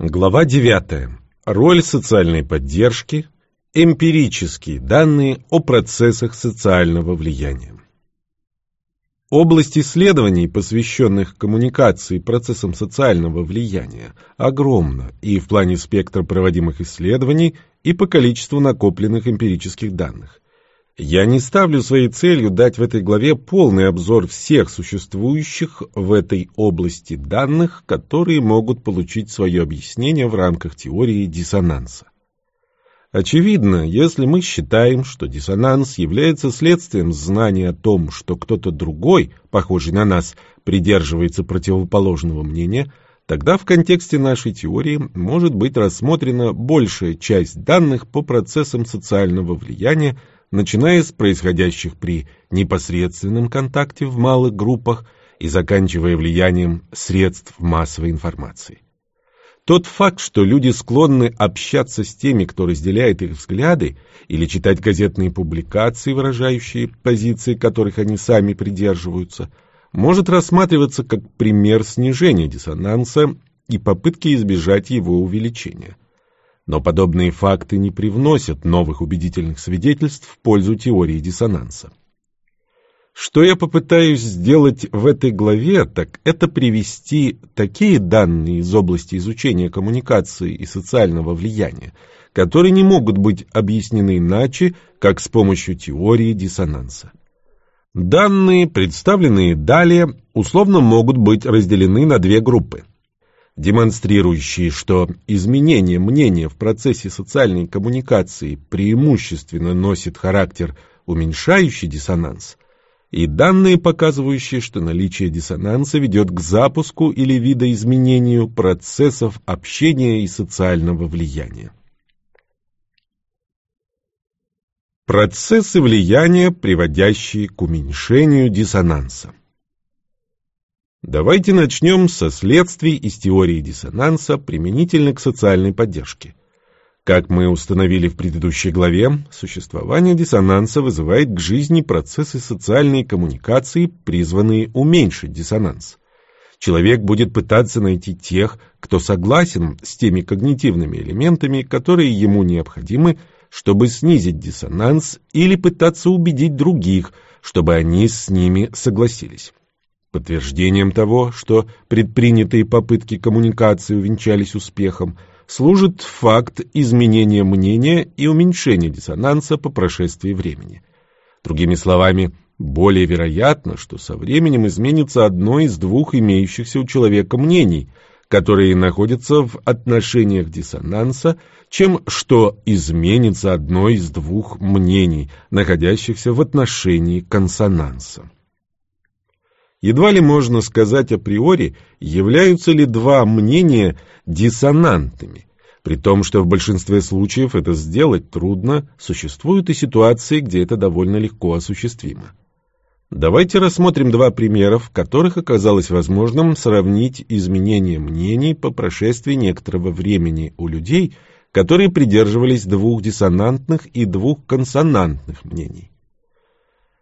Глава 9. Роль социальной поддержки. Эмпирические данные о процессах социального влияния. Область исследований, посвященных коммуникации процессам социального влияния, огромна и в плане спектра проводимых исследований, и по количеству накопленных эмпирических данных. Я не ставлю своей целью дать в этой главе полный обзор всех существующих в этой области данных, которые могут получить свое объяснение в рамках теории диссонанса. Очевидно, если мы считаем, что диссонанс является следствием знания о том, что кто-то другой, похожий на нас, придерживается противоположного мнения, тогда в контексте нашей теории может быть рассмотрена большая часть данных по процессам социального влияния, начиная с происходящих при непосредственном контакте в малых группах и заканчивая влиянием средств массовой информации. Тот факт, что люди склонны общаться с теми, кто разделяет их взгляды, или читать газетные публикации, выражающие позиции, которых они сами придерживаются, может рассматриваться как пример снижения диссонанса и попытки избежать его увеличения. Но подобные факты не привносят новых убедительных свидетельств в пользу теории диссонанса. Что я попытаюсь сделать в этой главе, так это привести такие данные из области изучения коммуникации и социального влияния, которые не могут быть объяснены иначе, как с помощью теории диссонанса. Данные, представленные далее, условно могут быть разделены на две группы демонстрирующие, что изменение мнения в процессе социальной коммуникации преимущественно носит характер уменьшающий диссонанс, и данные, показывающие, что наличие диссонанса ведет к запуску или видоизменению процессов общения и социального влияния. Процессы влияния, приводящие к уменьшению диссонанса. Давайте начнем со следствий из теории диссонанса применительно к социальной поддержке. Как мы установили в предыдущей главе, существование диссонанса вызывает к жизни процессы социальной коммуникации, призванные уменьшить диссонанс. Человек будет пытаться найти тех, кто согласен с теми когнитивными элементами, которые ему необходимы, чтобы снизить диссонанс, или пытаться убедить других, чтобы они с ними согласились. Подтверждением того, что предпринятые попытки коммуникации увенчались успехом, служит факт изменения мнения и уменьшения диссонанса по прошествии времени. Другими словами, более вероятно, что со временем изменится одно из двух имеющихся у человека мнений, которые находятся в отношениях диссонанса, чем что изменится одно из двух мнений, находящихся в отношении консонанса. Едва ли можно сказать априори, являются ли два мнения диссонантными. При том, что в большинстве случаев это сделать трудно, существуют и ситуации, где это довольно легко осуществимо. Давайте рассмотрим два примера, в которых оказалось возможным сравнить изменения мнений по прошествии некоторого времени у людей, которые придерживались двух диссонантных и двух консонантных мнений.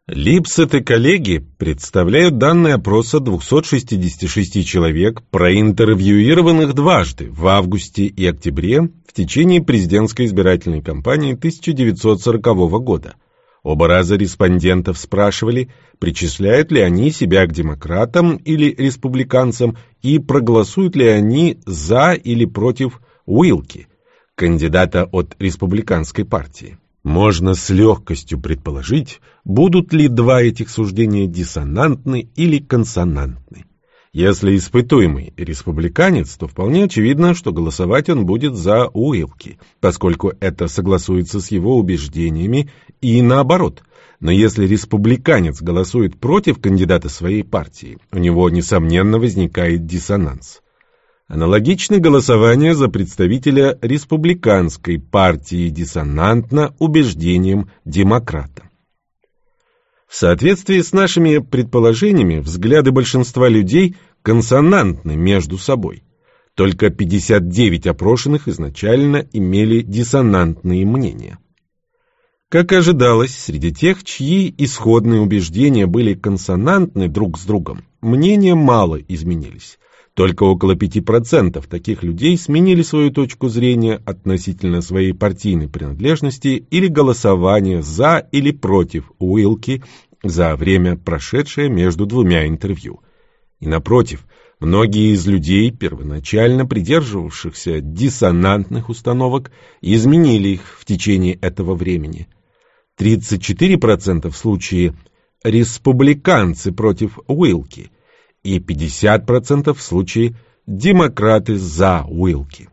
Липсет и коллеги представляют данные опроса 266 человек, проинтервьюированных дважды, в августе и октябре, в течение президентской избирательной кампании 1940 года. Оба раза респондентов спрашивали, причисляют ли они себя к демократам или республиканцам и проголосуют ли они за или против Уилки, кандидата от республиканской партии. Можно с легкостью предположить, будут ли два этих суждения диссонантны или консонантны. Если испытуемый республиканец, то вполне очевидно, что голосовать он будет за Уилки, поскольку это согласуется с его убеждениями и наоборот. Но если республиканец голосует против кандидата своей партии, у него, несомненно, возникает диссонанс. Аналогично голосование за представителя республиканской партии диссонантно убеждениям демократа. В соответствии с нашими предположениями, взгляды большинства людей консонантны между собой. Только 59 опрошенных изначально имели диссонантные мнения. Как ожидалось, среди тех, чьи исходные убеждения были консонантны друг с другом, мнения мало изменились. Только около 5% таких людей сменили свою точку зрения относительно своей партийной принадлежности или голосования за или против Уилки за время, прошедшее между двумя интервью. И напротив, многие из людей, первоначально придерживавшихся диссонантных установок, изменили их в течение этого времени. 34% в случае республиканцы против Уилки – и 50% в случае демократы за Уилки.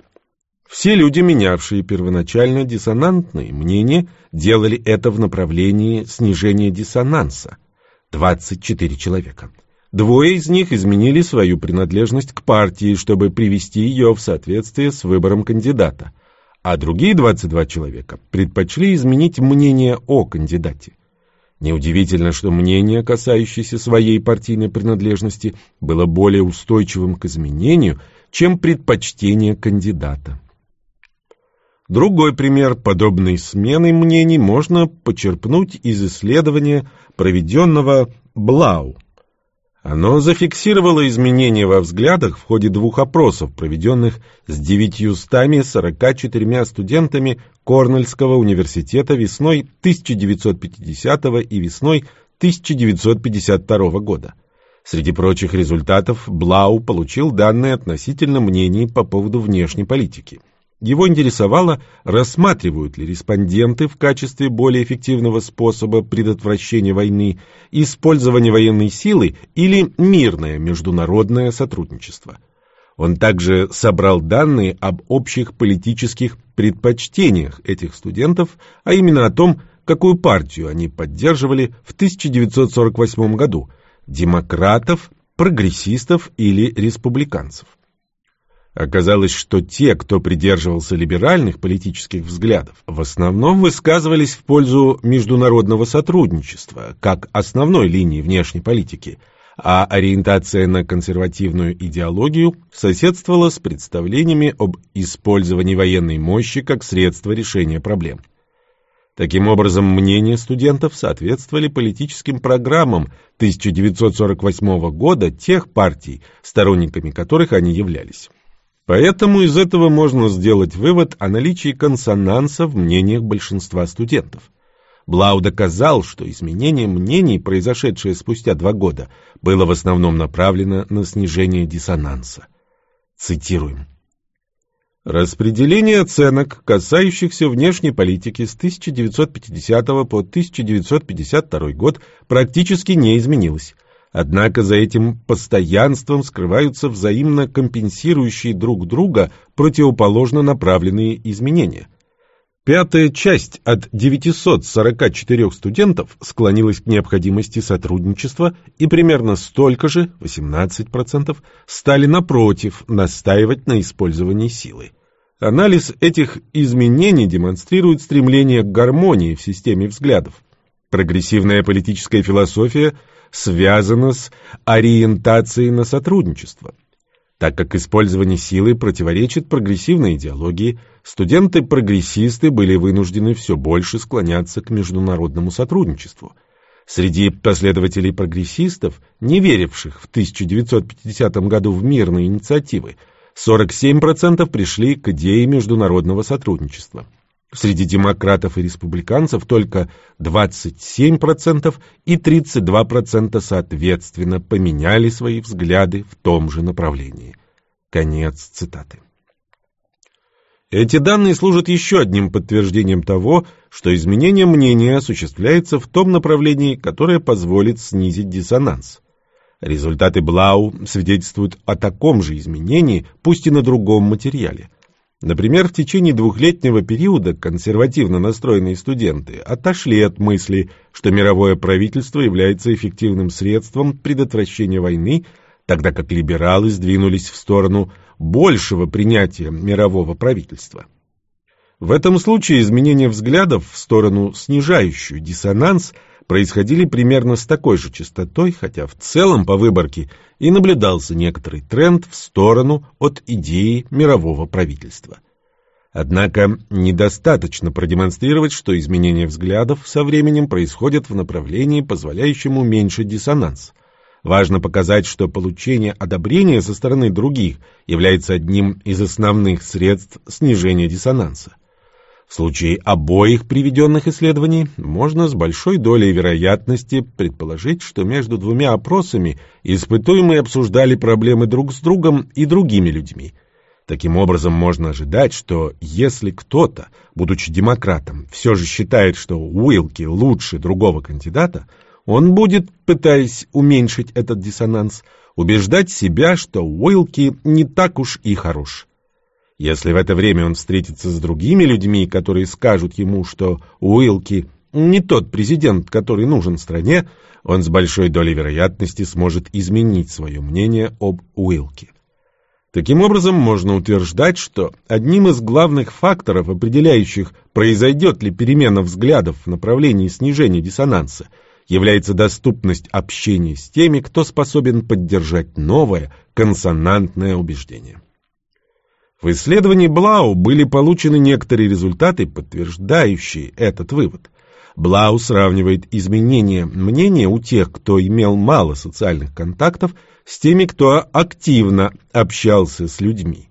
Все люди, менявшие первоначально диссонантные мнения, делали это в направлении снижения диссонанса. 24 человека. Двое из них изменили свою принадлежность к партии, чтобы привести ее в соответствие с выбором кандидата, а другие 22 человека предпочли изменить мнение о кандидате. Неудивительно, что мнение, касающееся своей партийной принадлежности, было более устойчивым к изменению, чем предпочтение кандидата. Другой пример подобной смены мнений можно почерпнуть из исследования, проведенного Блау оно зафиксировало изменения во взглядах в ходе двух опросов, проведенных с 944 студентами Корнельского университета весной 1950 и весной 1952 года. Среди прочих результатов Блау получил данные относительно мнений по поводу внешней политики – его интересовало, рассматривают ли респонденты в качестве более эффективного способа предотвращения войны использование военной силы или мирное международное сотрудничество. Он также собрал данные об общих политических предпочтениях этих студентов, а именно о том, какую партию они поддерживали в 1948 году – демократов, прогрессистов или республиканцев. Оказалось, что те, кто придерживался либеральных политических взглядов, в основном высказывались в пользу международного сотрудничества как основной линии внешней политики, а ориентация на консервативную идеологию соседствовала с представлениями об использовании военной мощи как средство решения проблем. Таким образом, мнения студентов соответствовали политическим программам 1948 года тех партий, сторонниками которых они являлись. Поэтому из этого можно сделать вывод о наличии консонанса в мнениях большинства студентов. Блау доказал, что изменение мнений, произошедшее спустя два года, было в основном направлено на снижение диссонанса. Цитируем. Распределение оценок, касающихся внешней политики с 1950 по 1952 год, практически не изменилось. Однако за этим постоянством скрываются взаимно компенсирующие друг друга противоположно направленные изменения. Пятая часть от 944 студентов склонилась к необходимости сотрудничества, и примерно столько же, 18%, стали напротив настаивать на использовании силы. Анализ этих изменений демонстрирует стремление к гармонии в системе взглядов. Прогрессивная политическая философия – связано с ориентацией на сотрудничество. Так как использование силы противоречит прогрессивной идеологии, студенты-прогрессисты были вынуждены все больше склоняться к международному сотрудничеству. Среди последователей прогрессистов, не веривших в 1950 году в мирные инициативы, 47% пришли к идее международного сотрудничества. Среди демократов и республиканцев только 27% и 32% соответственно поменяли свои взгляды в том же направлении. Конец цитаты. Эти данные служат еще одним подтверждением того, что изменение мнения осуществляется в том направлении, которое позволит снизить диссонанс. Результаты Блау свидетельствуют о таком же изменении, пусть и на другом материале – Например, в течение двухлетнего периода консервативно настроенные студенты отошли от мысли, что мировое правительство является эффективным средством предотвращения войны, тогда как либералы сдвинулись в сторону большего принятия мирового правительства. В этом случае изменение взглядов в сторону снижающую диссонанс – происходили примерно с такой же частотой, хотя в целом по выборке и наблюдался некоторый тренд в сторону от идеи мирового правительства. Однако недостаточно продемонстрировать, что изменение взглядов со временем происходит в направлении, позволяющем уменьшить диссонанс. Важно показать, что получение одобрения со стороны других является одним из основных средств снижения диссонанса. В случае обоих приведенных исследований можно с большой долей вероятности предположить, что между двумя опросами испытуемые обсуждали проблемы друг с другом и другими людьми. Таким образом, можно ожидать, что если кто-то, будучи демократом, все же считает, что Уилки лучше другого кандидата, он будет, пытаясь уменьшить этот диссонанс, убеждать себя, что Уилки не так уж и хорош. Если в это время он встретится с другими людьми, которые скажут ему, что Уилки не тот президент, который нужен стране, он с большой долей вероятности сможет изменить свое мнение об Уилке. Таким образом, можно утверждать, что одним из главных факторов, определяющих, произойдет ли перемена взглядов в направлении снижения диссонанса, является доступность общения с теми, кто способен поддержать новое консонантное убеждение. В исследовании Блау были получены некоторые результаты, подтверждающие этот вывод. Блау сравнивает изменение мнения у тех, кто имел мало социальных контактов, с теми, кто активно общался с людьми.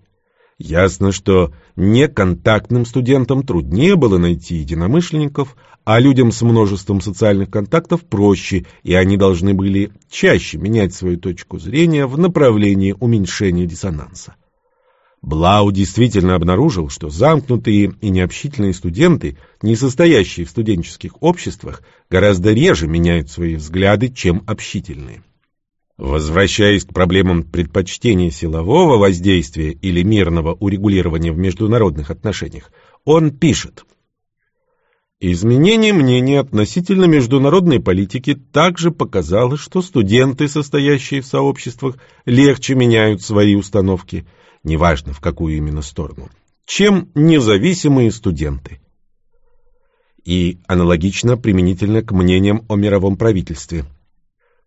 Ясно, что неконтактным студентам труднее было найти единомышленников, а людям с множеством социальных контактов проще, и они должны были чаще менять свою точку зрения в направлении уменьшения диссонанса. Блау действительно обнаружил, что замкнутые и необщительные студенты, не состоящие в студенческих обществах, гораздо реже меняют свои взгляды, чем общительные. Возвращаясь к проблемам предпочтения силового воздействия или мирного урегулирования в международных отношениях, он пишет – Изменение мнения относительно международной политики также показало, что студенты, состоящие в сообществах, легче меняют свои установки – неважно в какую именно сторону, чем независимые студенты. И аналогично применительно к мнениям о мировом правительстве.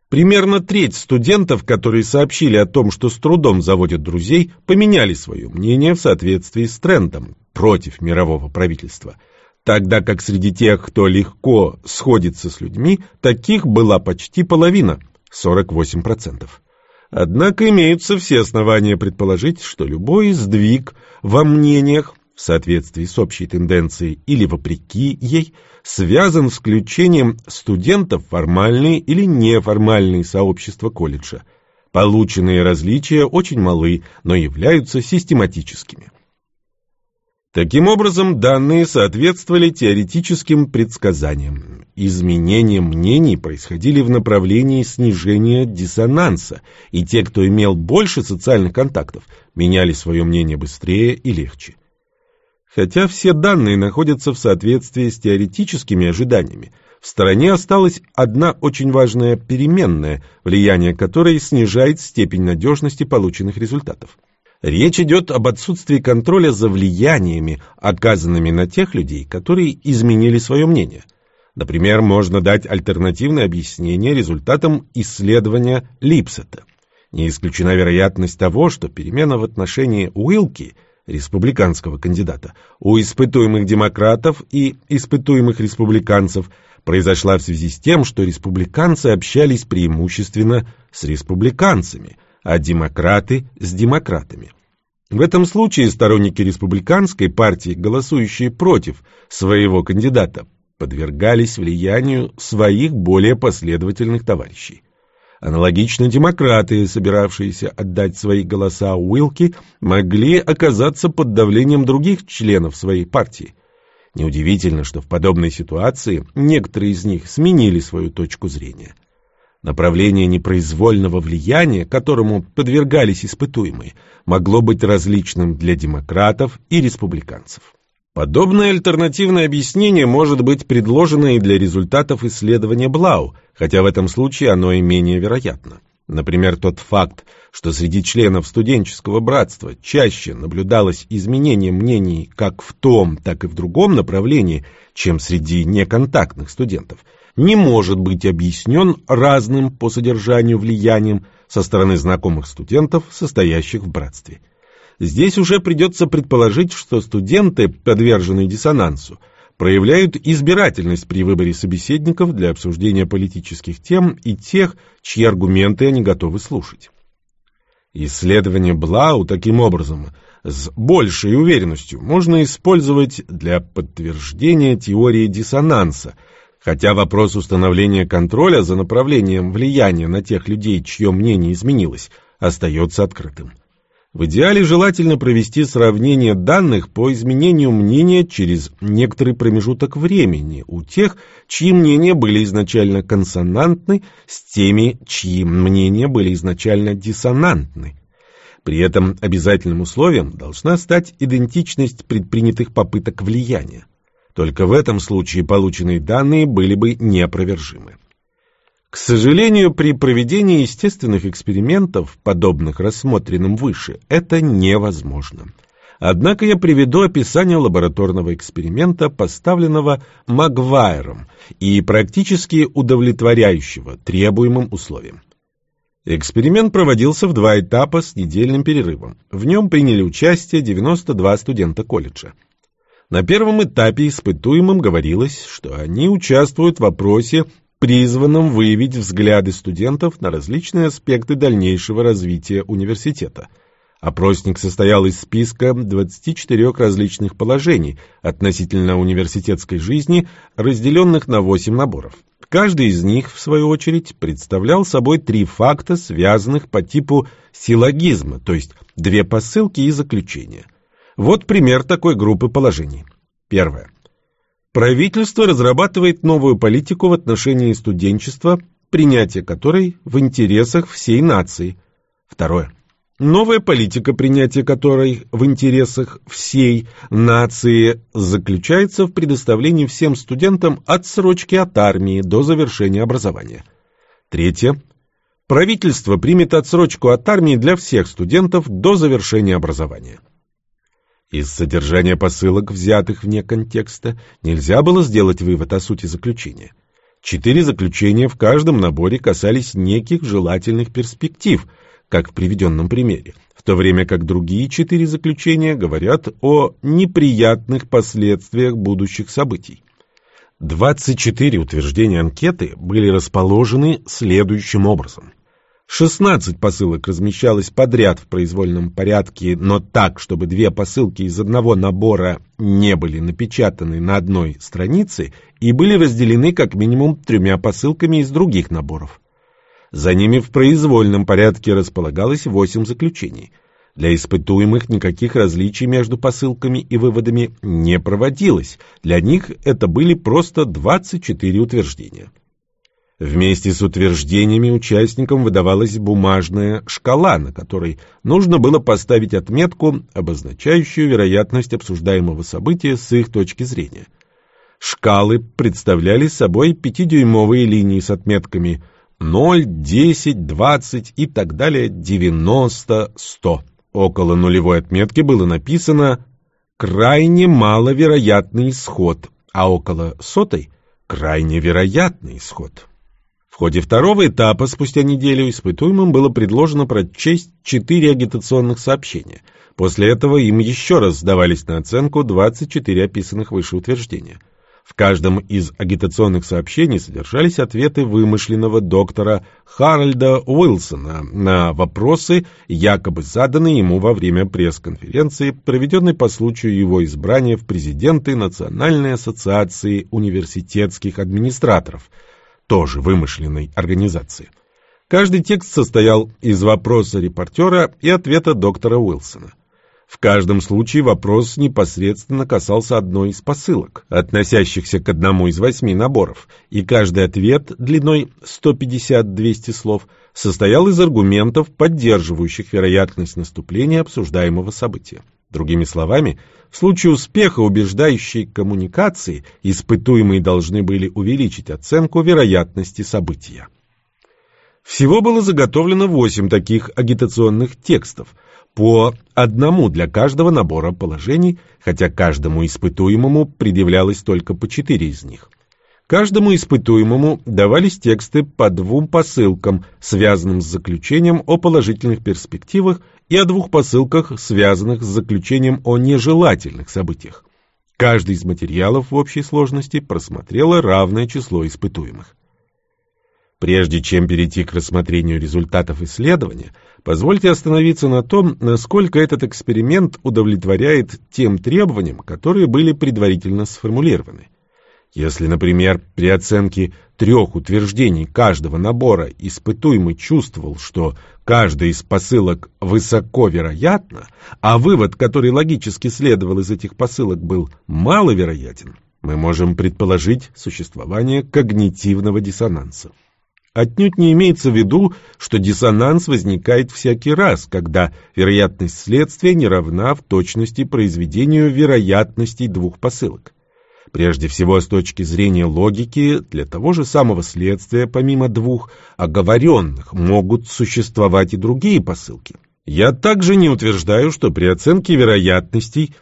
Примерно треть студентов, которые сообщили о том, что с трудом заводят друзей, поменяли свое мнение в соответствии с трендом против мирового правительства, тогда как среди тех, кто легко сходится с людьми, таких была почти половина – 48%. Однако имеются все основания предположить, что любой сдвиг во мнениях в соответствии с общей тенденцией или вопреки ей, связан с включением студентов в формальные или неформальные сообщества колледжа. Полученные различия очень малы, но являются систематическими. Таким образом, данные соответствовали теоретическим предсказаниям. Изменения мнений происходили в направлении снижения диссонанса, и те, кто имел больше социальных контактов, меняли свое мнение быстрее и легче. Хотя все данные находятся в соответствии с теоретическими ожиданиями, в стороне осталась одна очень важная переменная, влияние которой снижает степень надежности полученных результатов. Речь идет об отсутствии контроля за влияниями, оказанными на тех людей, которые изменили свое мнение. Например, можно дать альтернативное объяснение результатам исследования Липсета. Не исключена вероятность того, что перемена в отношении Уилки, республиканского кандидата, у испытуемых демократов и испытуемых республиканцев произошла в связи с тем, что республиканцы общались преимущественно с республиканцами – а демократы с демократами. В этом случае сторонники республиканской партии, голосующие против своего кандидата, подвергались влиянию своих более последовательных товарищей. Аналогично демократы, собиравшиеся отдать свои голоса Уилки, могли оказаться под давлением других членов своей партии. Неудивительно, что в подобной ситуации некоторые из них сменили свою точку зрения. Направление непроизвольного влияния, которому подвергались испытуемые, могло быть различным для демократов и республиканцев. Подобное альтернативное объяснение может быть предложено и для результатов исследования Блау, хотя в этом случае оно и менее вероятно. Например, тот факт, что среди членов студенческого братства чаще наблюдалось изменение мнений как в том, так и в другом направлении, чем среди неконтактных студентов – не может быть объяснен разным по содержанию влиянием со стороны знакомых студентов, состоящих в братстве. Здесь уже придется предположить, что студенты, подверженные диссонансу, проявляют избирательность при выборе собеседников для обсуждения политических тем и тех, чьи аргументы они готовы слушать. Исследование Блау таким образом с большей уверенностью можно использовать для подтверждения теории диссонанса, хотя вопрос установления контроля за направлением влияния на тех людей, чье мнение изменилось, остается открытым. В идеале желательно провести сравнение данных по изменению мнения через некоторый промежуток времени у тех, чьи мнения были изначально консонантны, с теми, чьи мнения были изначально диссонантны. При этом обязательным условием должна стать идентичность предпринятых попыток влияния. Только в этом случае полученные данные были бы неопровержимы. К сожалению, при проведении естественных экспериментов, подобных рассмотренным выше, это невозможно. Однако я приведу описание лабораторного эксперимента, поставленного Магвайром и практически удовлетворяющего требуемым условиям. Эксперимент проводился в два этапа с недельным перерывом. В нем приняли участие 92 студента колледжа. На первом этапе испытуемым говорилось, что они участвуют в вопросе призванном выявить взгляды студентов на различные аспекты дальнейшего развития университета. Опросник состоял из списка 24 различных положений относительно университетской жизни, разделенных на 8 наборов. Каждый из них, в свою очередь, представлял собой три факта, связанных по типу силлогизма, то есть две посылки и заключения. Вот пример такой группы положений. Первое. Правительство разрабатывает новую политику в отношении студенчества, принятие которой в интересах всей нации. Второе. Новая политика, принятия которой в интересах всей нации заключается в предоставлении всем студентам отсрочки от армии до завершения образования. Третье. Правительство примет отсрочку от армии для всех студентов до завершения образования. Из содержания посылок, взятых вне контекста, нельзя было сделать вывод о сути заключения. Четыре заключения в каждом наборе касались неких желательных перспектив, как в приведенном примере, в то время как другие четыре заключения говорят о неприятных последствиях будущих событий. 24 утверждения анкеты были расположены следующим образом. 16 посылок размещалось подряд в произвольном порядке, но так, чтобы две посылки из одного набора не были напечатаны на одной странице и были разделены как минимум тремя посылками из других наборов. За ними в произвольном порядке располагалось 8 заключений. Для испытуемых никаких различий между посылками и выводами не проводилось, для них это были просто 24 утверждения. Вместе с утверждениями участникам выдавалась бумажная шкала, на которой нужно было поставить отметку, обозначающую вероятность обсуждаемого события с их точки зрения. Шкалы представляли собой пятидюймовые линии с отметками 0, 10, 20 и так далее, 90, 100. Около нулевой отметки было написано «крайне маловероятный исход», а около сотой «крайне вероятный исход». В ходе второго этапа, спустя неделю, испытуемым было предложено прочесть четыре агитационных сообщения. После этого им еще раз сдавались на оценку 24 описанных выше утверждения. В каждом из агитационных сообщений содержались ответы вымышленного доктора Харальда Уилсона на вопросы, якобы заданные ему во время пресс-конференции, проведенной по случаю его избрания в президенты Национальной ассоциации университетских администраторов – тоже вымышленной организации. Каждый текст состоял из вопроса репортера и ответа доктора Уилсона. В каждом случае вопрос непосредственно касался одной из посылок, относящихся к одному из восьми наборов, и каждый ответ длиной 150-200 слов состоял из аргументов, поддерживающих вероятность наступления обсуждаемого события. Другими словами, в случае успеха убеждающей коммуникации испытуемые должны были увеличить оценку вероятности события. Всего было заготовлено восемь таких агитационных текстов, по одному для каждого набора положений, хотя каждому испытуемому предъявлялось только по четыре из них. Каждому испытуемому давались тексты по двум посылкам, связанным с заключением о положительных перспективах и о двух посылках, связанных с заключением о нежелательных событиях. каждый из материалов в общей сложности просмотрело равное число испытуемых. Прежде чем перейти к рассмотрению результатов исследования, позвольте остановиться на том, насколько этот эксперимент удовлетворяет тем требованиям, которые были предварительно сформулированы. Если, например, при оценке трех утверждений каждого набора испытуемый чувствовал, что каждая из посылок высоко вероятна, а вывод, который логически следовал из этих посылок, был маловероятен, мы можем предположить существование когнитивного диссонанса. Отнюдь не имеется в виду, что диссонанс возникает всякий раз, когда вероятность следствия не равна в точности произведению вероятностей двух посылок. Прежде всего, с точки зрения логики, для того же самого следствия, помимо двух оговоренных, могут существовать и другие посылки. Я также не утверждаю, что при оценке вероятностей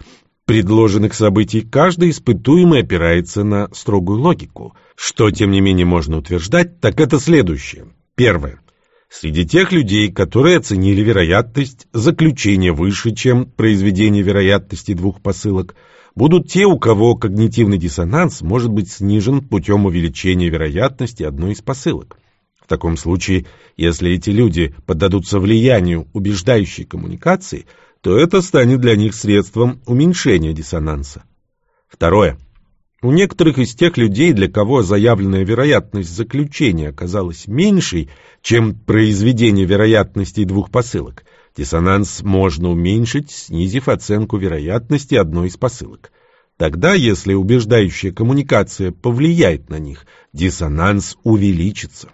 предложенных событий каждый испытуемый опирается на строгую логику. Что, тем не менее, можно утверждать, так это следующее. Первое. Среди тех людей, которые оценили вероятность заключения выше, чем произведение вероятности двух посылок – будут те, у кого когнитивный диссонанс может быть снижен путем увеличения вероятности одной из посылок. В таком случае, если эти люди поддадутся влиянию убеждающей коммуникации, то это станет для них средством уменьшения диссонанса. Второе. У некоторых из тех людей, для кого заявленная вероятность заключения оказалась меньшей, чем произведение вероятностей двух посылок, Диссонанс можно уменьшить, снизив оценку вероятности одной из посылок. Тогда, если убеждающая коммуникация повлияет на них, диссонанс увеличится.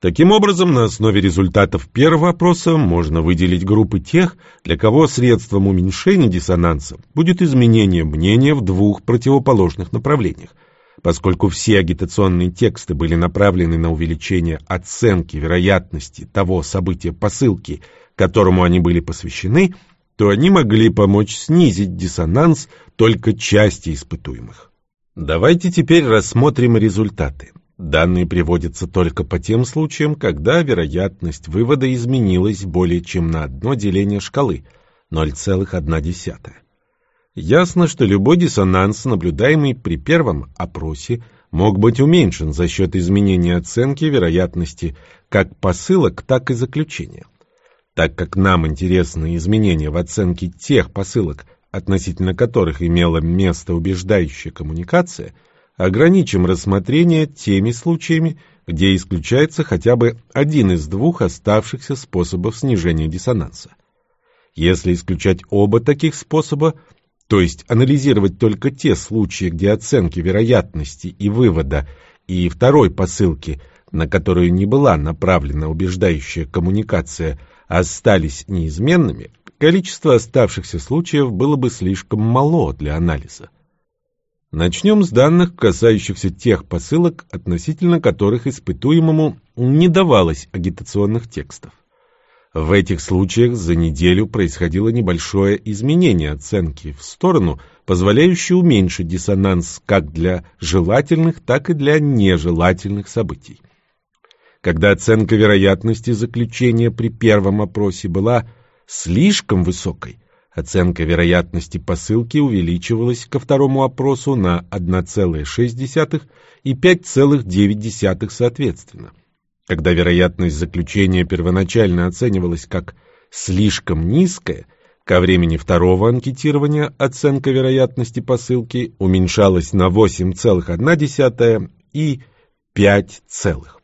Таким образом, на основе результатов первого опроса можно выделить группы тех, для кого средством уменьшения диссонанса будет изменение мнения в двух противоположных направлениях. Поскольку все агитационные тексты были направлены на увеличение оценки вероятности того события посылки, которому они были посвящены, то они могли помочь снизить диссонанс только части испытуемых. Давайте теперь рассмотрим результаты. Данные приводятся только по тем случаям, когда вероятность вывода изменилась более чем на одно деление шкалы – 0,1. Ясно, что любой диссонанс, наблюдаемый при первом опросе, мог быть уменьшен за счет изменения оценки вероятности как посылок, так и заключения. Так как нам интересны изменения в оценке тех посылок, относительно которых имела место убеждающая коммуникация, ограничим рассмотрение теми случаями, где исключается хотя бы один из двух оставшихся способов снижения диссонанса. Если исключать оба таких способа, то есть анализировать только те случаи, где оценки вероятности и вывода и второй посылки, на которую не была направлена убеждающая коммуникация, остались неизменными, количество оставшихся случаев было бы слишком мало для анализа. Начнем с данных, касающихся тех посылок, относительно которых испытуемому не давалось агитационных текстов. В этих случаях за неделю происходило небольшое изменение оценки в сторону, позволяющее уменьшить диссонанс как для желательных, так и для нежелательных событий. Когда оценка вероятности заключения при первом опросе была слишком высокой, оценка вероятности посылки увеличивалась ко второму опросу на 1,6 и 5,9 соответственно. Когда вероятность заключения первоначально оценивалась как слишком низкая, ко времени второго анкетирования оценка вероятности посылки уменьшалась на 8,1 и 5 целых.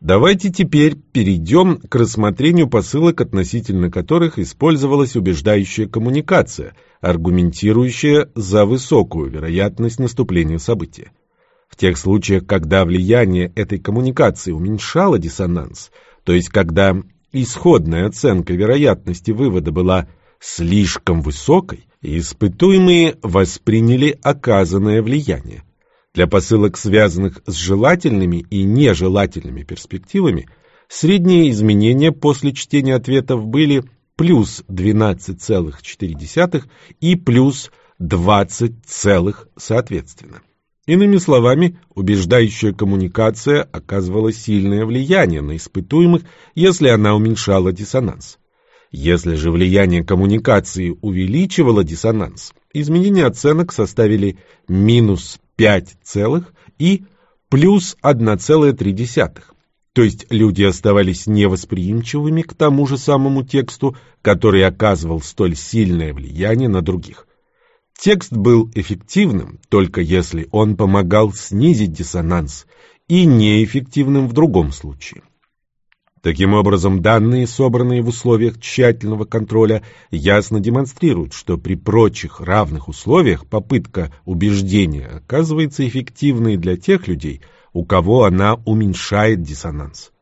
Давайте теперь перейдем к рассмотрению посылок, относительно которых использовалась убеждающая коммуникация, аргументирующая за высокую вероятность наступления события. В тех случаях, когда влияние этой коммуникации уменьшало диссонанс, то есть когда исходная оценка вероятности вывода была слишком высокой, испытуемые восприняли оказанное влияние. Для посылок, связанных с желательными и нежелательными перспективами, средние изменения после чтения ответов были плюс 12,4 и плюс 20, соответственно. Иными словами, убеждающая коммуникация оказывала сильное влияние на испытуемых, если она уменьшала диссонанс. Если же влияние коммуникации увеличивало диссонанс, изменения оценок составили минус 5 целых и плюс 1,3. То есть люди оставались невосприимчивыми к тому же самому тексту, который оказывал столь сильное влияние на других. Текст был эффективным, только если он помогал снизить диссонанс, и неэффективным в другом случае. Таким образом, данные, собранные в условиях тщательного контроля, ясно демонстрируют, что при прочих равных условиях попытка убеждения оказывается эффективной для тех людей, у кого она уменьшает диссонанс.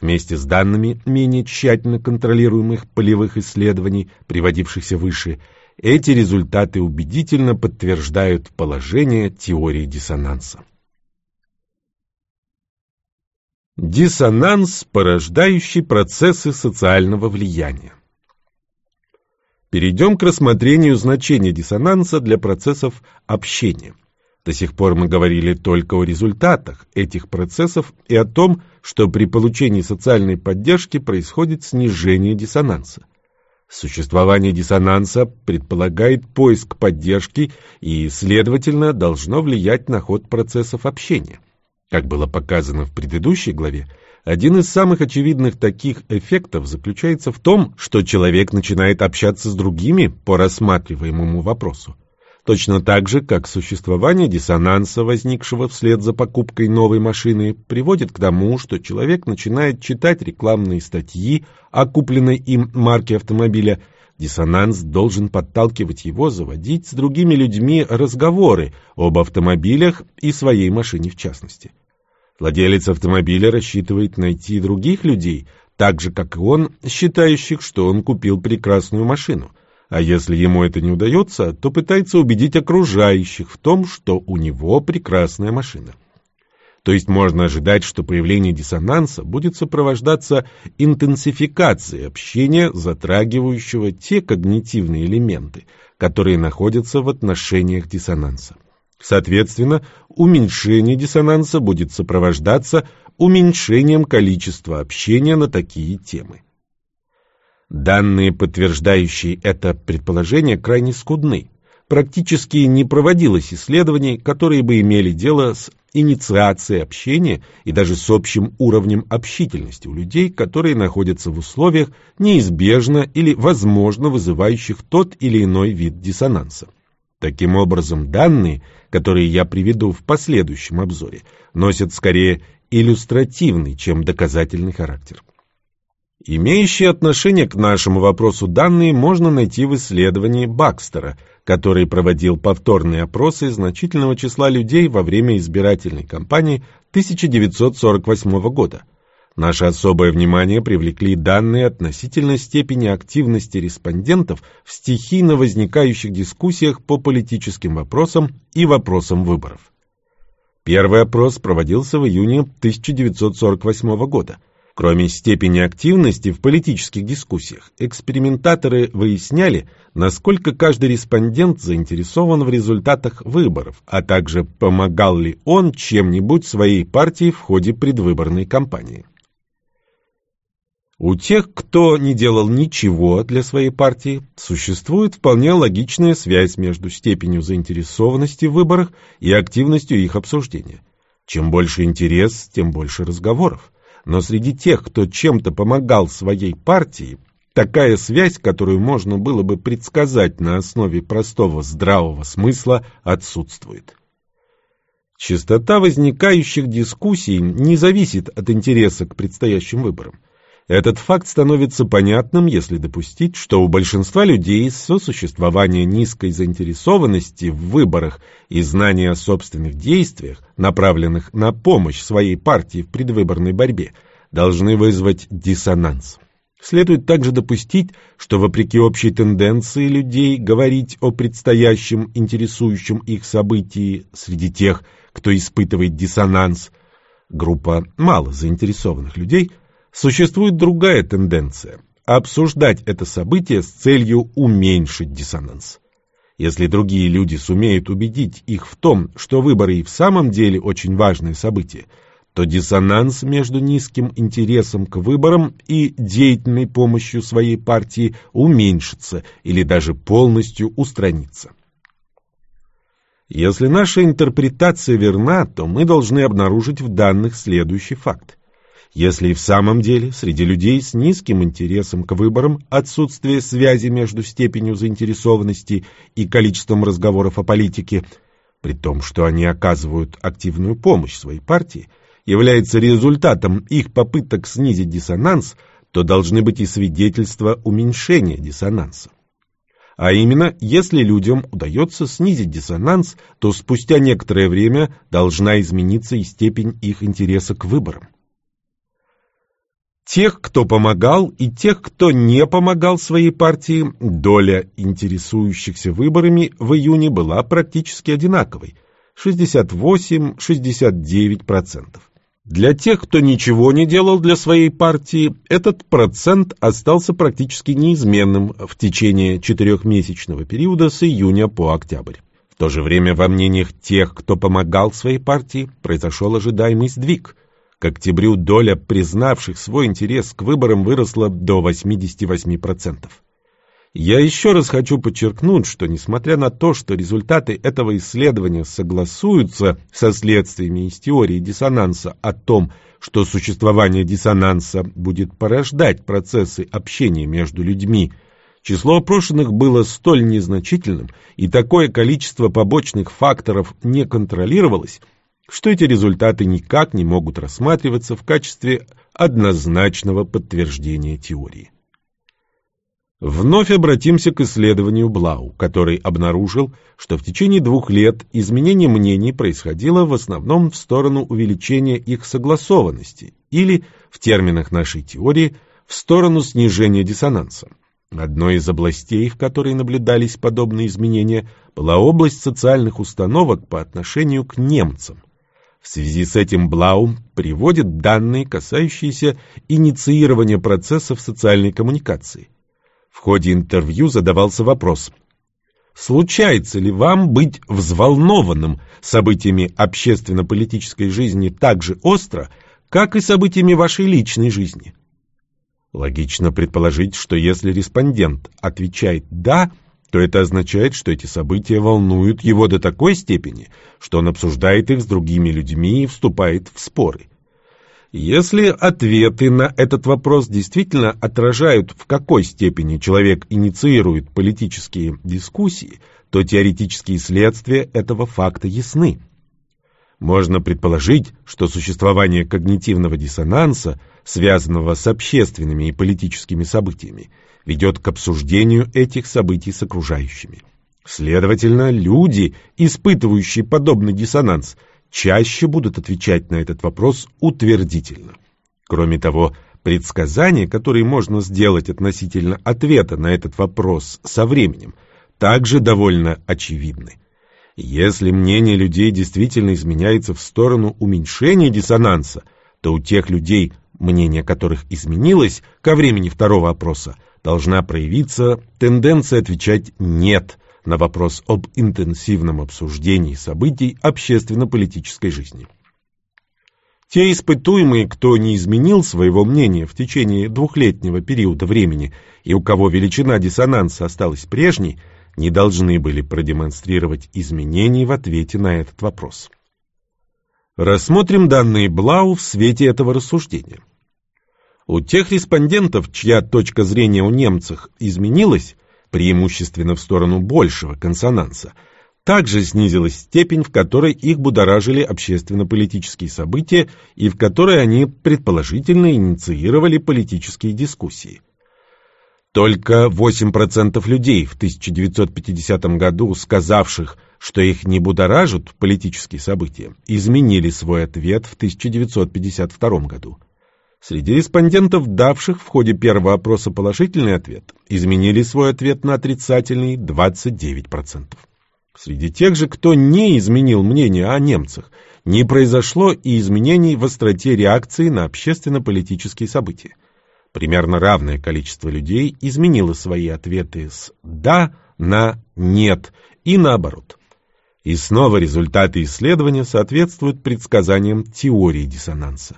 Вместе с данными менее тщательно контролируемых полевых исследований, приводившихся выше, эти результаты убедительно подтверждают положение теории диссонанса. Диссонанс, порождающий процессы социального влияния. Перейдем к рассмотрению значения диссонанса для процессов общения. До сих пор мы говорили только о результатах этих процессов и о том, что при получении социальной поддержки происходит снижение диссонанса. Существование диссонанса предполагает поиск поддержки и, следовательно, должно влиять на ход процессов общения. Как было показано в предыдущей главе, один из самых очевидных таких эффектов заключается в том, что человек начинает общаться с другими по рассматриваемому вопросу. Точно так же, как существование диссонанса, возникшего вслед за покупкой новой машины, приводит к тому, что человек начинает читать рекламные статьи о купленной им марке автомобиля, диссонанс должен подталкивать его заводить с другими людьми разговоры об автомобилях и своей машине в частности. Владелец автомобиля рассчитывает найти других людей, так же, как и он, считающих, что он купил прекрасную машину. А если ему это не удается, то пытается убедить окружающих в том, что у него прекрасная машина. То есть можно ожидать, что появление диссонанса будет сопровождаться интенсификацией общения, затрагивающего те когнитивные элементы, которые находятся в отношениях диссонанса. Соответственно, уменьшение диссонанса будет сопровождаться уменьшением количества общения на такие темы. Данные, подтверждающие это предположение, крайне скудны. Практически не проводилось исследований, которые бы имели дело с инициацией общения и даже с общим уровнем общительности у людей, которые находятся в условиях, неизбежно или возможно вызывающих тот или иной вид диссонанса. Таким образом, данные, которые я приведу в последующем обзоре, носят скорее иллюстративный, чем доказательный характер. Имеющие отношение к нашему вопросу данные можно найти в исследовании Бакстера, который проводил повторные опросы значительного числа людей во время избирательной кампании 1948 года. Наше особое внимание привлекли данные относительно степени активности респондентов в стихийно возникающих дискуссиях по политическим вопросам и вопросам выборов. Первый опрос проводился в июне 1948 года. Кроме степени активности в политических дискуссиях, экспериментаторы выясняли, насколько каждый респондент заинтересован в результатах выборов, а также помогал ли он чем-нибудь своей партии в ходе предвыборной кампании. У тех, кто не делал ничего для своей партии, существует вполне логичная связь между степенью заинтересованности в выборах и активностью их обсуждения. Чем больше интерес, тем больше разговоров. Но среди тех, кто чем-то помогал своей партии, такая связь, которую можно было бы предсказать на основе простого здравого смысла, отсутствует. Частота возникающих дискуссий не зависит от интереса к предстоящим выборам. Этот факт становится понятным, если допустить, что у большинства людей сосуществование низкой заинтересованности в выборах и знания о собственных действиях, направленных на помощь своей партии в предвыборной борьбе, должны вызвать диссонанс. Следует также допустить, что вопреки общей тенденции людей говорить о предстоящем интересующем их событии среди тех, кто испытывает диссонанс, группа мало заинтересованных людей – Существует другая тенденция – обсуждать это событие с целью уменьшить диссонанс. Если другие люди сумеют убедить их в том, что выборы и в самом деле очень важное событие, то диссонанс между низким интересом к выборам и деятельной помощью своей партии уменьшится или даже полностью устранится. Если наша интерпретация верна, то мы должны обнаружить в данных следующий факт. Если и в самом деле среди людей с низким интересом к выборам отсутствие связи между степенью заинтересованности и количеством разговоров о политике, при том, что они оказывают активную помощь своей партии, является результатом их попыток снизить диссонанс, то должны быть и свидетельства уменьшения диссонанса. А именно, если людям удается снизить диссонанс, то спустя некоторое время должна измениться и степень их интереса к выборам. Тех, кто помогал, и тех, кто не помогал своей партии, доля интересующихся выборами в июне была практически одинаковой – 68-69%. Для тех, кто ничего не делал для своей партии, этот процент остался практически неизменным в течение четырехмесячного периода с июня по октябрь. В то же время во мнениях тех, кто помогал своей партии, произошел ожидаемый сдвиг – к октябрю доля признавших свой интерес к выборам выросла до 88%. Я еще раз хочу подчеркнуть, что несмотря на то, что результаты этого исследования согласуются со следствиями из теории диссонанса о том, что существование диссонанса будет порождать процессы общения между людьми, число опрошенных было столь незначительным и такое количество побочных факторов не контролировалось, что эти результаты никак не могут рассматриваться в качестве однозначного подтверждения теории. Вновь обратимся к исследованию Блау, который обнаружил, что в течение двух лет изменение мнений происходило в основном в сторону увеличения их согласованности, или, в терминах нашей теории, в сторону снижения диссонанса. Одной из областей, в которой наблюдались подобные изменения, была область социальных установок по отношению к немцам. В связи с этим Блаум приводит данные, касающиеся инициирования процессов социальной коммуникации. В ходе интервью задавался вопрос, случается ли вам быть взволнованным событиями общественно-политической жизни так же остро, как и событиями вашей личной жизни? Логично предположить, что если респондент отвечает «да», то это означает, что эти события волнуют его до такой степени, что он обсуждает их с другими людьми и вступает в споры. Если ответы на этот вопрос действительно отражают, в какой степени человек инициирует политические дискуссии, то теоретические следствия этого факта ясны. Можно предположить, что существование когнитивного диссонанса, связанного с общественными и политическими событиями, ведет к обсуждению этих событий с окружающими. Следовательно, люди, испытывающие подобный диссонанс, чаще будут отвечать на этот вопрос утвердительно. Кроме того, предсказания, которые можно сделать относительно ответа на этот вопрос со временем, также довольно очевидны. Если мнение людей действительно изменяется в сторону уменьшения диссонанса, то у тех людей, мнение которых изменилось ко времени второго опроса, должна проявиться тенденция отвечать «нет» на вопрос об интенсивном обсуждении событий общественно-политической жизни. Те испытуемые, кто не изменил своего мнения в течение двухлетнего периода времени и у кого величина диссонанса осталась прежней, не должны были продемонстрировать изменений в ответе на этот вопрос. Рассмотрим данные Блау в свете этого рассуждения. У тех респондентов, чья точка зрения о немцах изменилась, преимущественно в сторону большего консонанса, также снизилась степень, в которой их будоражили общественно-политические события и в которой они предположительно инициировали политические дискуссии. Только 8% людей в 1950 году, сказавших, что их не будоражат политические события, изменили свой ответ в 1952 году. Среди респондентов, давших в ходе первого опроса положительный ответ, изменили свой ответ на отрицательный 29%. Среди тех же, кто не изменил мнение о немцах, не произошло и изменений в остроте реакции на общественно-политические события. Примерно равное количество людей изменило свои ответы с «да» на «нет» и наоборот. И снова результаты исследования соответствуют предсказаниям теории диссонанса.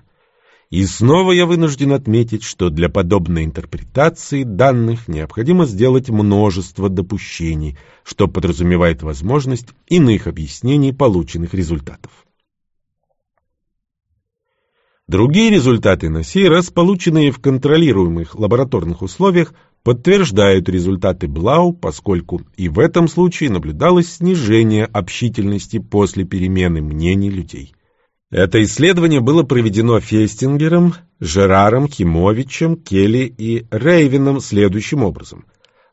И снова я вынужден отметить, что для подобной интерпретации данных необходимо сделать множество допущений, что подразумевает возможность иных объяснений полученных результатов. Другие результаты, на сей раз полученные в контролируемых лабораторных условиях, подтверждают результаты Блау, поскольку и в этом случае наблюдалось снижение общительности после перемены мнений людей. Это исследование было проведено Фестингером, Жераром, Химовичем, Келли и Рейвином следующим образом.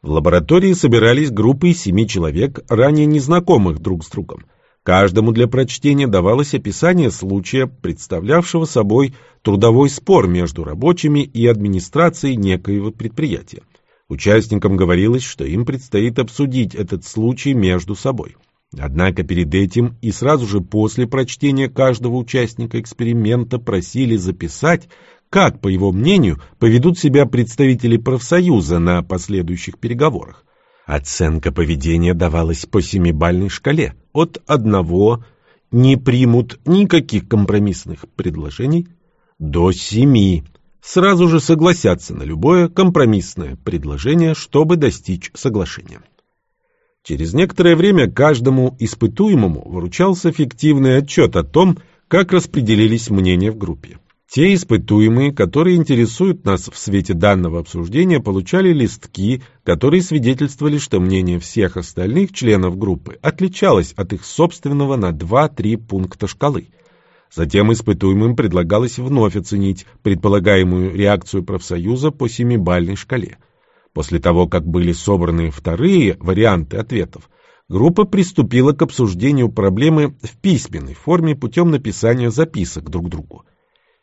В лаборатории собирались группы из семи человек, ранее незнакомых друг с другом. Каждому для прочтения давалось описание случая, представлявшего собой трудовой спор между рабочими и администрацией некоего предприятия. Участникам говорилось, что им предстоит обсудить этот случай между собой. Однако перед этим и сразу же после прочтения каждого участника эксперимента просили записать, как, по его мнению, поведут себя представители профсоюза на последующих переговорах. Оценка поведения давалась по семибальной шкале. От одного «не примут никаких компромиссных предложений» до семи сразу же согласятся на любое компромиссное предложение, чтобы достичь соглашения. Через некоторое время каждому испытуемому вручался фиктивный отчет о том, как распределились мнения в группе. Те испытуемые, которые интересуют нас в свете данного обсуждения, получали листки, которые свидетельствовали, что мнение всех остальных членов группы отличалось от их собственного на 2-3 пункта шкалы. Затем испытуемым предлагалось вновь оценить предполагаемую реакцию профсоюза по семибальной шкале – После того, как были собраны вторые варианты ответов, группа приступила к обсуждению проблемы в письменной форме путем написания записок друг другу.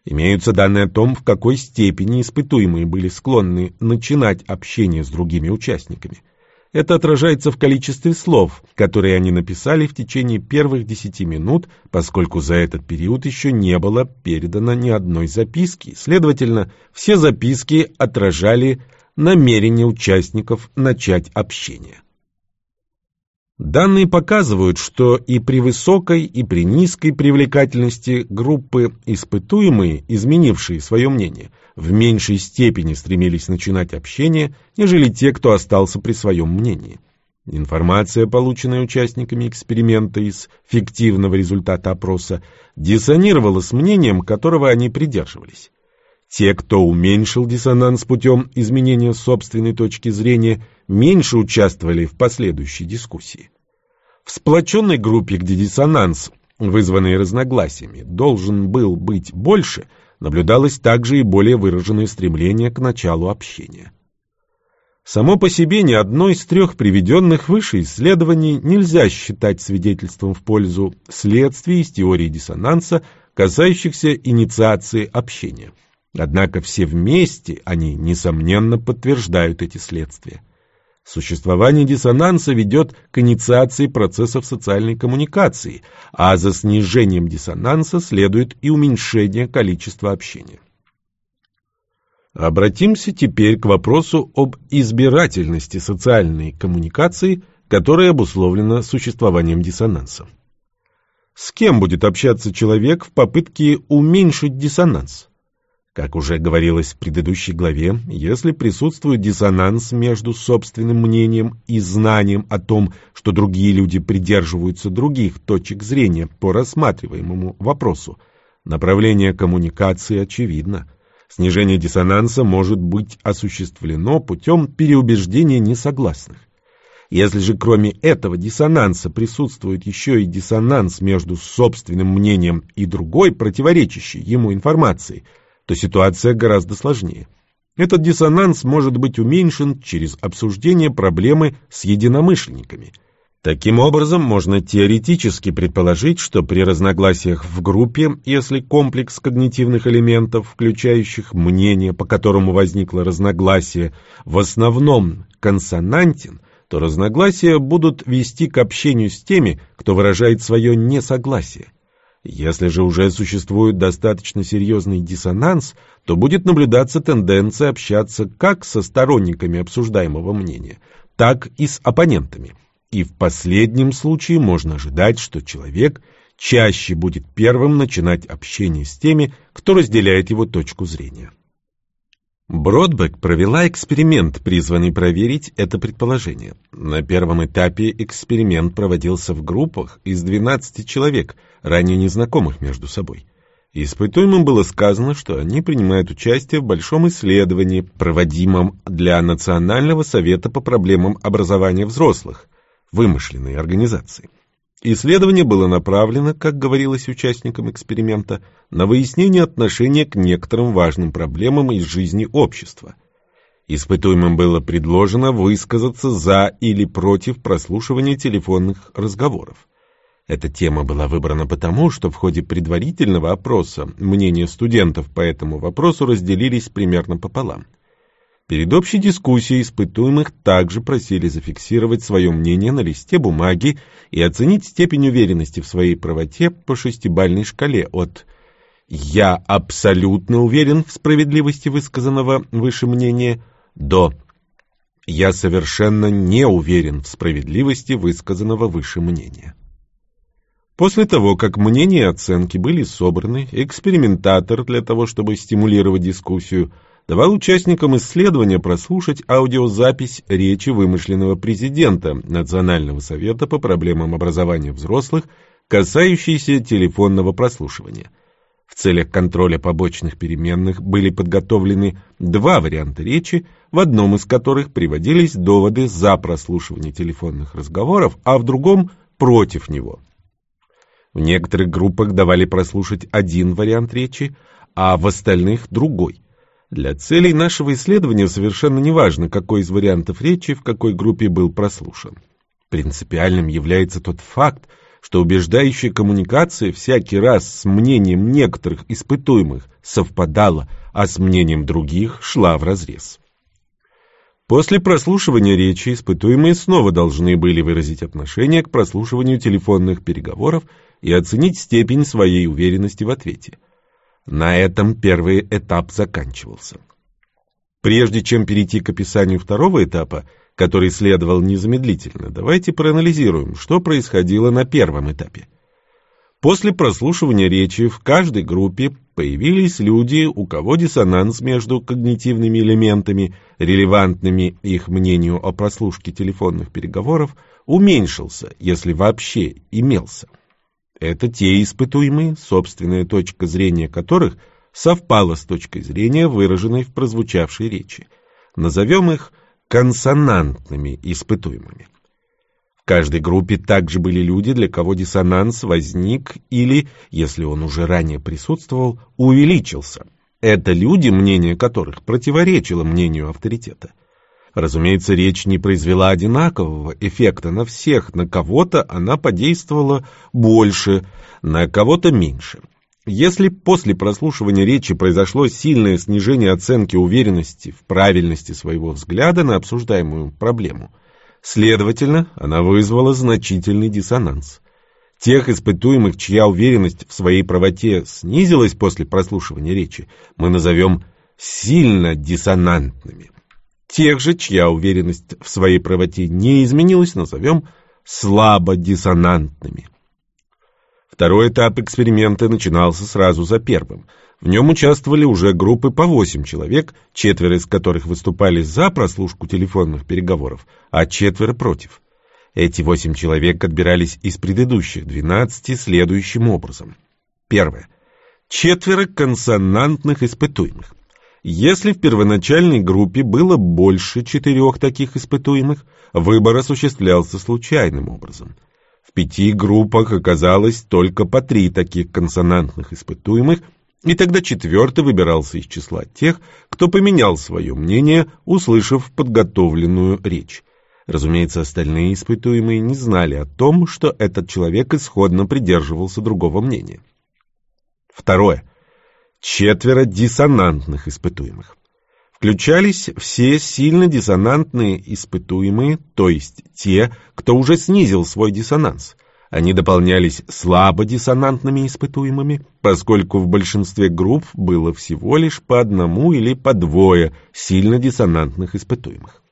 Имеются данные о том, в какой степени испытуемые были склонны начинать общение с другими участниками. Это отражается в количестве слов, которые они написали в течение первых десяти минут, поскольку за этот период еще не было передано ни одной записки. Следовательно, все записки отражали намерение участников начать общение. Данные показывают, что и при высокой, и при низкой привлекательности группы испытуемые, изменившие свое мнение, в меньшей степени стремились начинать общение, нежели те, кто остался при своем мнении. Информация, полученная участниками эксперимента из фиктивного результата опроса, диссонировала с мнением, которого они придерживались. Те, кто уменьшил диссонанс путем изменения собственной точки зрения, меньше участвовали в последующей дискуссии. В сплоченной группе, где диссонанс, вызванный разногласиями, должен был быть больше, наблюдалось также и более выраженное стремление к началу общения. Само по себе ни одно из трех приведенных выше исследований нельзя считать свидетельством в пользу следствий из теории диссонанса, касающихся инициации общения. Однако все вместе они, несомненно, подтверждают эти следствия. Существование диссонанса ведет к инициации процессов социальной коммуникации, а за снижением диссонанса следует и уменьшение количества общения. Обратимся теперь к вопросу об избирательности социальной коммуникации, которая обусловлена существованием диссонанса. С кем будет общаться человек в попытке уменьшить диссонанс? Как уже говорилось в предыдущей главе, если присутствует диссонанс между собственным мнением и знанием о том, что другие люди придерживаются других точек зрения по рассматриваемому вопросу, направление коммуникации очевидно. Снижение диссонанса может быть осуществлено путем переубеждения несогласных. Если же кроме этого диссонанса присутствует еще и диссонанс между собственным мнением и другой противоречащей ему информацией – то ситуация гораздо сложнее. Этот диссонанс может быть уменьшен через обсуждение проблемы с единомышленниками. Таким образом, можно теоретически предположить, что при разногласиях в группе, если комплекс когнитивных элементов, включающих мнение, по которому возникло разногласие, в основном консонантен, то разногласия будут вести к общению с теми, кто выражает свое несогласие. Если же уже существует достаточно серьезный диссонанс, то будет наблюдаться тенденция общаться как со сторонниками обсуждаемого мнения, так и с оппонентами. И в последнем случае можно ожидать, что человек чаще будет первым начинать общение с теми, кто разделяет его точку зрения. Бродбек провела эксперимент, призванный проверить это предположение. На первом этапе эксперимент проводился в группах из 12 человек, ранее незнакомых между собой. Испытуемым было сказано, что они принимают участие в большом исследовании, проводимом для Национального совета по проблемам образования взрослых, вымышленной организации. Исследование было направлено, как говорилось участникам эксперимента, на выяснение отношения к некоторым важным проблемам из жизни общества. Испытуемым было предложено высказаться за или против прослушивания телефонных разговоров. Эта тема была выбрана потому, что в ходе предварительного опроса мнения студентов по этому вопросу разделились примерно пополам. Перед общей дискуссией испытуемых также просили зафиксировать свое мнение на листе бумаги и оценить степень уверенности в своей правоте по шестибальной шкале от «Я абсолютно уверен в справедливости высказанного выше мнения» до «Я совершенно не уверен в справедливости высказанного выше мнения». После того, как мнения и оценки были собраны, экспериментатор для того, чтобы стимулировать дискуссию – давал участникам исследования прослушать аудиозапись речи вымышленного президента Национального совета по проблемам образования взрослых, касающейся телефонного прослушивания. В целях контроля побочных переменных были подготовлены два варианта речи, в одном из которых приводились доводы за прослушивание телефонных разговоров, а в другом – против него. В некоторых группах давали прослушать один вариант речи, а в остальных – другой. Для целей нашего исследования совершенно неважно, какой из вариантов речи в какой группе был прослушан. Принципиальным является тот факт, что убеждающая коммуникация всякий раз с мнением некоторых испытуемых совпадала, а с мнением других шла вразрез. После прослушивания речи испытуемые снова должны были выразить отношение к прослушиванию телефонных переговоров и оценить степень своей уверенности в ответе. На этом первый этап заканчивался. Прежде чем перейти к описанию второго этапа, который следовал незамедлительно, давайте проанализируем, что происходило на первом этапе. После прослушивания речи в каждой группе появились люди, у кого диссонанс между когнитивными элементами, релевантными их мнению о прослушке телефонных переговоров, уменьшился, если вообще имелся. Это те испытуемые, собственная точка зрения которых совпала с точкой зрения, выраженной в прозвучавшей речи. Назовем их консонантными испытуемыми. В каждой группе также были люди, для кого диссонанс возник или, если он уже ранее присутствовал, увеличился. Это люди, мнение которых противоречило мнению авторитета. Разумеется, речь не произвела одинакового эффекта на всех, на кого-то она подействовала больше, на кого-то меньше. Если после прослушивания речи произошло сильное снижение оценки уверенности в правильности своего взгляда на обсуждаемую проблему, следовательно, она вызвала значительный диссонанс. Тех испытуемых, чья уверенность в своей правоте снизилась после прослушивания речи, мы назовем сильно диссонантными. Тех же, чья уверенность в своей правоте не изменилась, назовем слабо диссонантными. Второй этап эксперимента начинался сразу за первым. В нем участвовали уже группы по восемь человек, четверо из которых выступали за прослушку телефонных переговоров, а четверо против. Эти восемь человек отбирались из предыдущих двенадцати следующим образом. Первое. Четверо консонантных испытуемых. Если в первоначальной группе было больше четырех таких испытуемых, выбор осуществлялся случайным образом. В пяти группах оказалось только по три таких консонантных испытуемых, и тогда четвертый выбирался из числа тех, кто поменял свое мнение, услышав подготовленную речь. Разумеется, остальные испытуемые не знали о том, что этот человек исходно придерживался другого мнения. Второе четверо диссонантных испытуемых. Включались все сильно диссонантные испытуемые, то есть те, кто уже снизил свой диссонанс. Они дополнялись слабо диссонантными испытуемыми, поскольку в большинстве групп было всего лишь по одному или по двое сильно диссонантных испытуемых.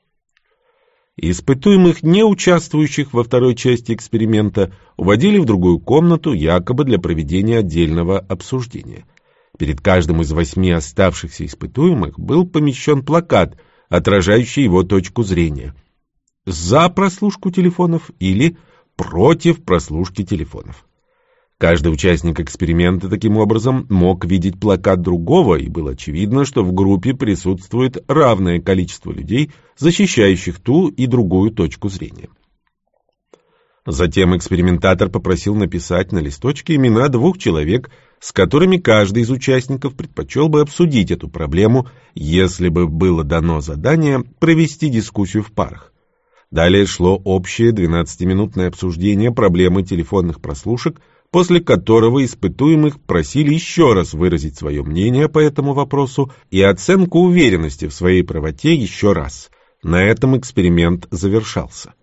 Испытуемых, не участвующих во второй части эксперимента, уводили в другую комнату якобы для проведения отдельного обсуждения. Перед каждым из восьми оставшихся испытуемых был помещен плакат, отражающий его точку зрения. За прослушку телефонов или против прослушки телефонов. Каждый участник эксперимента таким образом мог видеть плакат другого, и было очевидно, что в группе присутствует равное количество людей, защищающих ту и другую точку зрения. Затем экспериментатор попросил написать на листочке имена двух человек, с которыми каждый из участников предпочел бы обсудить эту проблему, если бы было дано задание провести дискуссию в парах. Далее шло общее 12-минутное обсуждение проблемы телефонных прослушек – после которого испытуемых просили еще раз выразить свое мнение по этому вопросу и оценку уверенности в своей правоте еще раз. На этом эксперимент завершался.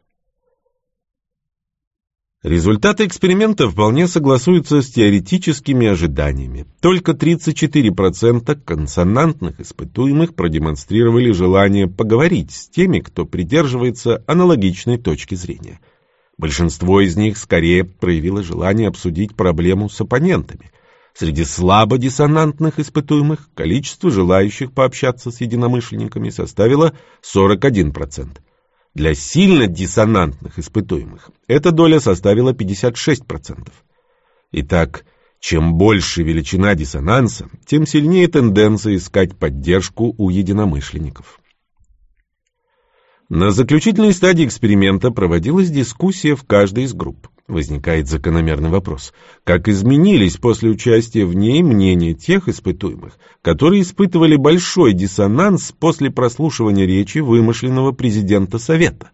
Результаты эксперимента вполне согласуются с теоретическими ожиданиями. Только 34% консонантных испытуемых продемонстрировали желание поговорить с теми, кто придерживается аналогичной точки зрения – Большинство из них скорее проявило желание обсудить проблему с оппонентами. Среди слабо диссонантных испытуемых количество желающих пообщаться с единомышленниками составило 41%. Для сильно диссонантных испытуемых эта доля составила 56%. Итак, чем больше величина диссонанса, тем сильнее тенденция искать поддержку у единомышленников. На заключительной стадии эксперимента проводилась дискуссия в каждой из групп. Возникает закономерный вопрос. Как изменились после участия в ней мнения тех испытуемых, которые испытывали большой диссонанс после прослушивания речи вымышленного президента Совета?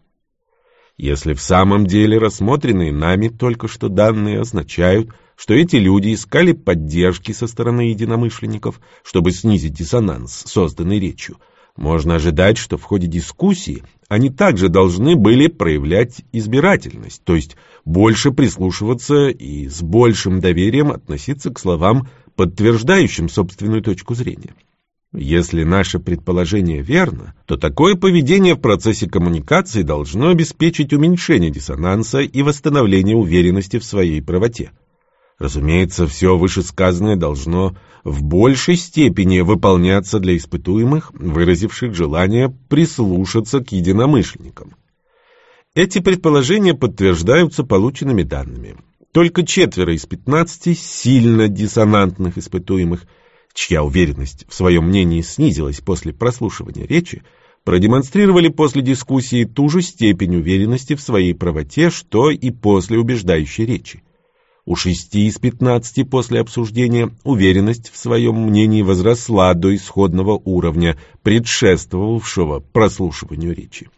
Если в самом деле рассмотренные нами только что данные означают, что эти люди искали поддержки со стороны единомышленников, чтобы снизить диссонанс, созданный речью, можно ожидать, что в ходе дискуссии они также должны были проявлять избирательность, то есть больше прислушиваться и с большим доверием относиться к словам, подтверждающим собственную точку зрения. Если наше предположение верно, то такое поведение в процессе коммуникации должно обеспечить уменьшение диссонанса и восстановление уверенности в своей правоте. Разумеется, все вышесказанное должно в большей степени выполняться для испытуемых, выразивших желание прислушаться к единомышленникам. Эти предположения подтверждаются полученными данными. Только четверо из 15 сильно диссонантных испытуемых, чья уверенность в своем мнении снизилась после прослушивания речи, продемонстрировали после дискуссии ту же степень уверенности в своей правоте, что и после убеждающей речи. У шести из пятнадцати после обсуждения уверенность в своем мнении возросла до исходного уровня, предшествовавшего прослушиванию речи.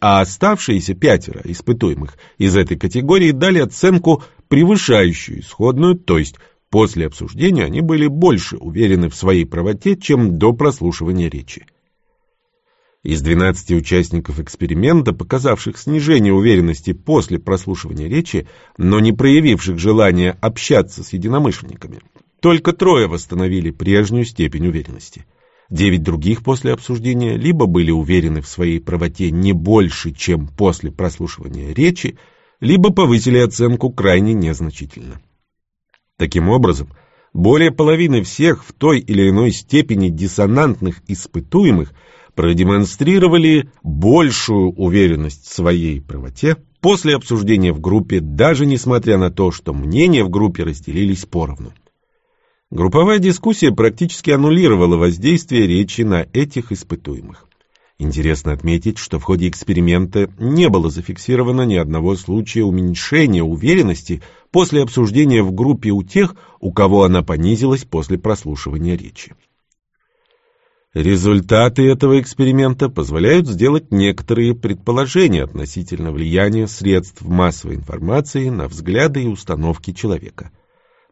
А оставшиеся пятеро испытуемых из этой категории дали оценку, превышающую исходную, то есть после обсуждения они были больше уверены в своей правоте, чем до прослушивания речи. Из 12 участников эксперимента, показавших снижение уверенности после прослушивания речи, но не проявивших желания общаться с единомышленниками, только трое восстановили прежнюю степень уверенности. Девять других после обсуждения либо были уверены в своей правоте не больше, чем после прослушивания речи, либо повысили оценку крайне незначительно. Таким образом, более половины всех в той или иной степени диссонантных испытуемых – продемонстрировали большую уверенность в своей правоте после обсуждения в группе, даже несмотря на то, что мнения в группе разделились поровну. Групповая дискуссия практически аннулировала воздействие речи на этих испытуемых. Интересно отметить, что в ходе эксперимента не было зафиксировано ни одного случая уменьшения уверенности после обсуждения в группе у тех, у кого она понизилась после прослушивания речи. Результаты этого эксперимента позволяют сделать некоторые предположения относительно влияния средств массовой информации на взгляды и установки человека.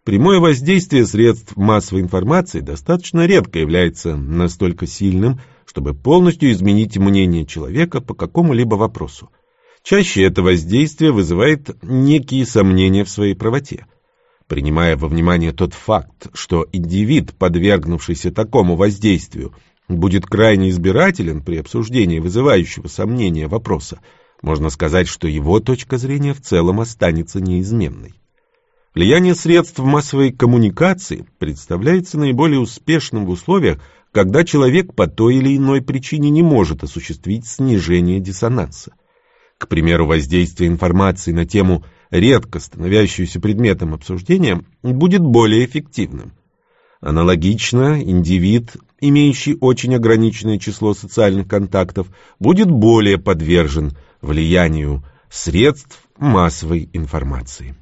Прямое воздействие средств массовой информации достаточно редко является настолько сильным, чтобы полностью изменить мнение человека по какому-либо вопросу. Чаще это воздействие вызывает некие сомнения в своей правоте. Принимая во внимание тот факт, что индивид, подвергнувшийся такому воздействию, будет крайне избирателен при обсуждении вызывающего сомнения вопроса, Можно сказать, что его точка зрения в целом останется неизменной. Влияние средств массовой коммуникации представляется наиболее успешным в условиях, когда человек по той или иной причине не может осуществить снижение диссонанса. К примеру, воздействие информации на тему, редко становящуюся предметом обсуждения, будет более эффективным. Аналогично, индивид, имеющий очень ограниченное число социальных контактов, будет более подвержен влиянию средств массовой информации.